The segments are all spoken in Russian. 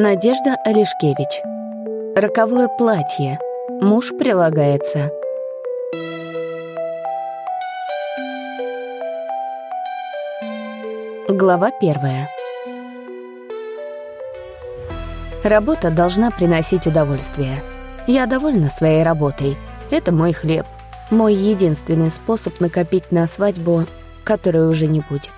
Надежда Олешкевич. Роковое платье. Муж прилагается. Глава первая. Работа должна приносить удовольствие. Я довольна своей работой. Это мой хлеб. Мой единственный способ накопить на свадьбу, которой уже не будет.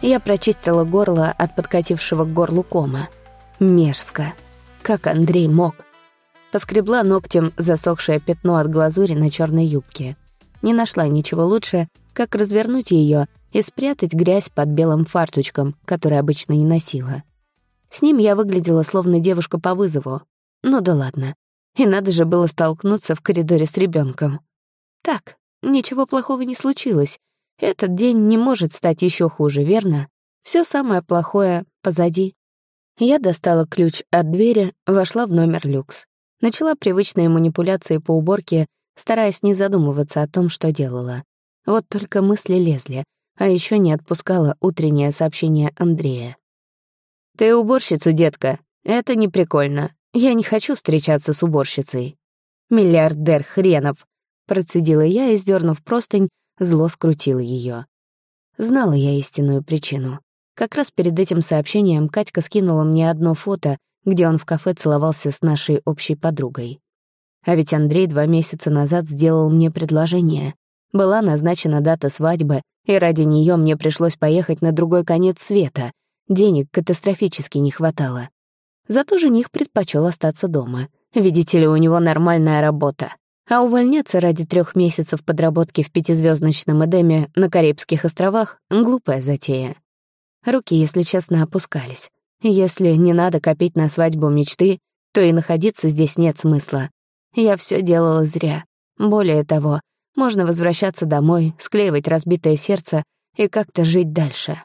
Я прочистила горло от подкатившего к горлу кома. Мерзко. Как Андрей мог? Поскребла ногтем засохшее пятно от глазури на черной юбке. Не нашла ничего лучше, как развернуть ее и спрятать грязь под белым фартучком, который обычно не носила. С ним я выглядела словно девушка по вызову. Ну да ладно. И надо же было столкнуться в коридоре с ребенком. Так, ничего плохого не случилось. Этот день не может стать еще хуже, верно? Все самое плохое позади. Я достала ключ от двери, вошла в номер люкс. Начала привычные манипуляции по уборке, стараясь не задумываться о том, что делала. Вот только мысли лезли, а еще не отпускала утреннее сообщение Андрея. «Ты уборщица, детка. Это не прикольно. Я не хочу встречаться с уборщицей». «Миллиардер хренов!» — процедила я и, сдернув простынь, зло скрутила ее. Знала я истинную причину. Как раз перед этим сообщением Катька скинула мне одно фото, где он в кафе целовался с нашей общей подругой. А ведь Андрей два месяца назад сделал мне предложение. Была назначена дата свадьбы, и ради нее мне пришлось поехать на другой конец света. Денег катастрофически не хватало. Зато жених предпочел остаться дома. Видите ли, у него нормальная работа. А увольняться ради трех месяцев подработки в пятизвездочном Эдеме на Карибских островах — глупая затея. Руки, если честно, опускались. Если не надо копить на свадьбу мечты, то и находиться здесь нет смысла. Я все делала зря. Более того, можно возвращаться домой, склеивать разбитое сердце и как-то жить дальше.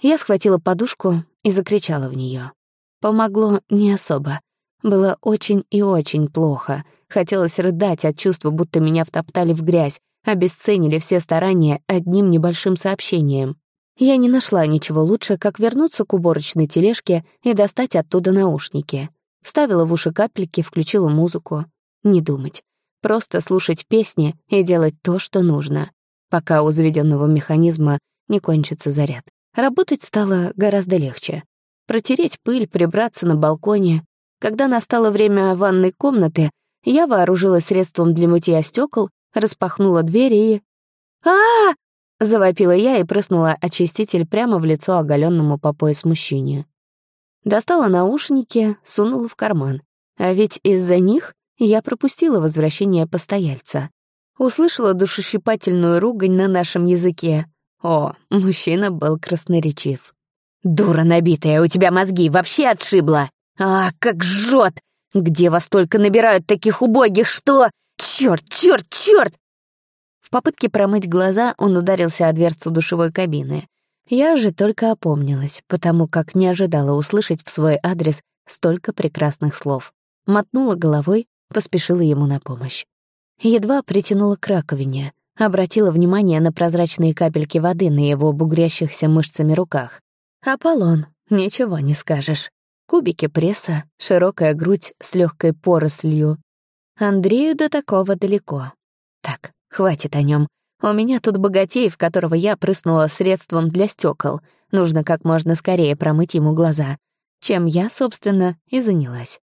Я схватила подушку и закричала в нее. Помогло не особо. Было очень и очень плохо. Хотелось рыдать от чувства, будто меня втоптали в грязь, обесценили все старания одним небольшим сообщением. Я не нашла ничего лучше, как вернуться к уборочной тележке и достать оттуда наушники. Вставила в уши капельки, включила музыку. Не думать. Просто слушать песни и делать то, что нужно, пока у заведенного механизма не кончится заряд. Работать стало гораздо легче. Протереть пыль, прибраться на балконе. Когда настало время ванной комнаты, я вооружилась средством для мытья стекол, распахнула дверь и... а, -а, -а Завопила я и прыснула очиститель прямо в лицо оголенному по пояс мужчине. Достала наушники, сунула в карман. А ведь из-за них я пропустила возвращение постояльца. Услышала душещипательную ругань на нашем языке. О, мужчина был красноречив. «Дура набитая, у тебя мозги вообще отшибло! А, как жжет! Где вас только набирают таких убогих, что... Чёрт, чёрт, чёрт! Попытке промыть глаза он ударился о дверцу душевой кабины. Я же только опомнилась, потому как не ожидала услышать в свой адрес столько прекрасных слов. Мотнула головой, поспешила ему на помощь. Едва притянула к раковине, обратила внимание на прозрачные капельки воды на его бугрящихся мышцами руках. Аполлон, ничего не скажешь. Кубики пресса, широкая грудь с легкой порослью. Андрею до такого далеко. Так, Хватит о нем. У меня тут богатей, в которого я прыснула средством для стекол. Нужно как можно скорее промыть ему глаза. Чем я, собственно, и занялась.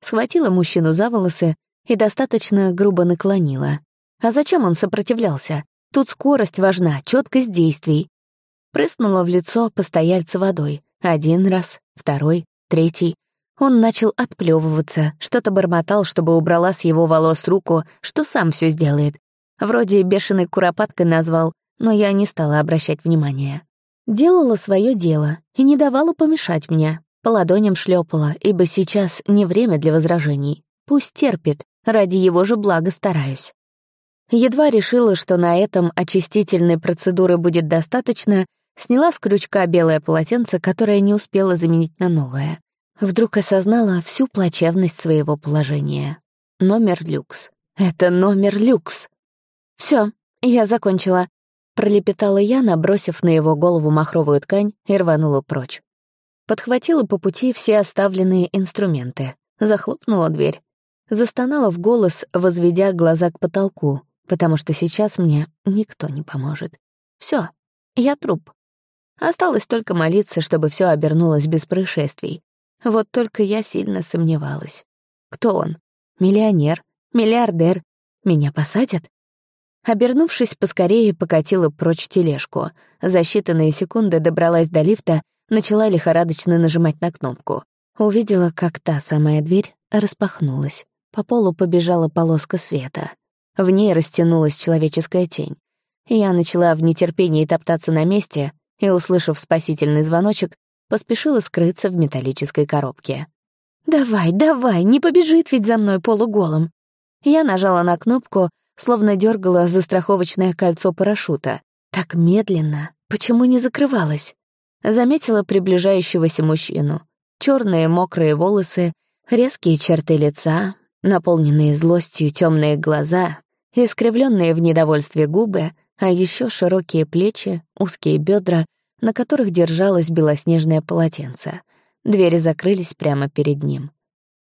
Схватила мужчину за волосы и достаточно грубо наклонила. А зачем он сопротивлялся? Тут скорость важна, четкость действий. Прыснула в лицо постояльца водой. Один раз, второй, третий. Он начал отплевываться, что-то бормотал, чтобы убрала с его волос руку, что сам все сделает. Вроде бешеной куропаткой назвал, но я не стала обращать внимания. Делала свое дело и не давала помешать мне. По ладоням шлепала, ибо сейчас не время для возражений. Пусть терпит, ради его же блага стараюсь. Едва решила, что на этом очистительной процедуры будет достаточно, сняла с крючка белое полотенце, которое не успела заменить на новое. Вдруг осознала всю плачевность своего положения. Номер люкс. Это номер люкс. Все, я закончила», — пролепетала я, набросив на его голову махровую ткань и рванула прочь. Подхватила по пути все оставленные инструменты, захлопнула дверь. Застонала в голос, возведя глаза к потолку, потому что сейчас мне никто не поможет. Все, я труп. Осталось только молиться, чтобы все обернулось без происшествий. Вот только я сильно сомневалась. Кто он? Миллионер? Миллиардер? Меня посадят? Обернувшись поскорее, покатила прочь тележку. За считанные секунды добралась до лифта, начала лихорадочно нажимать на кнопку. Увидела, как та самая дверь распахнулась. По полу побежала полоска света. В ней растянулась человеческая тень. Я начала в нетерпении топтаться на месте и, услышав спасительный звоночек, поспешила скрыться в металлической коробке. «Давай, давай, не побежит ведь за мной полуголым!» Я нажала на кнопку, словно дергала застраховочное кольцо парашюта. Так медленно, почему не закрывалось? Заметила приближающегося мужчину. Черные мокрые волосы, резкие черты лица, наполненные злостью темные глаза, искривленные в недовольстве губы, а еще широкие плечи, узкие бедра, на которых держалось белоснежное полотенце. Двери закрылись прямо перед ним.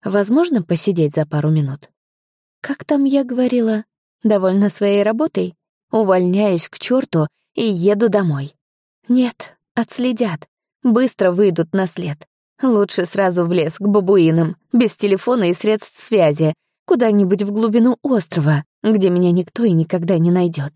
Возможно, посидеть за пару минут. Как там я говорила? Довольна своей работой? Увольняюсь к черту и еду домой. Нет, отследят. Быстро выйдут на след. Лучше сразу в лес к бабуинам, без телефона и средств связи, куда-нибудь в глубину острова, где меня никто и никогда не найдет.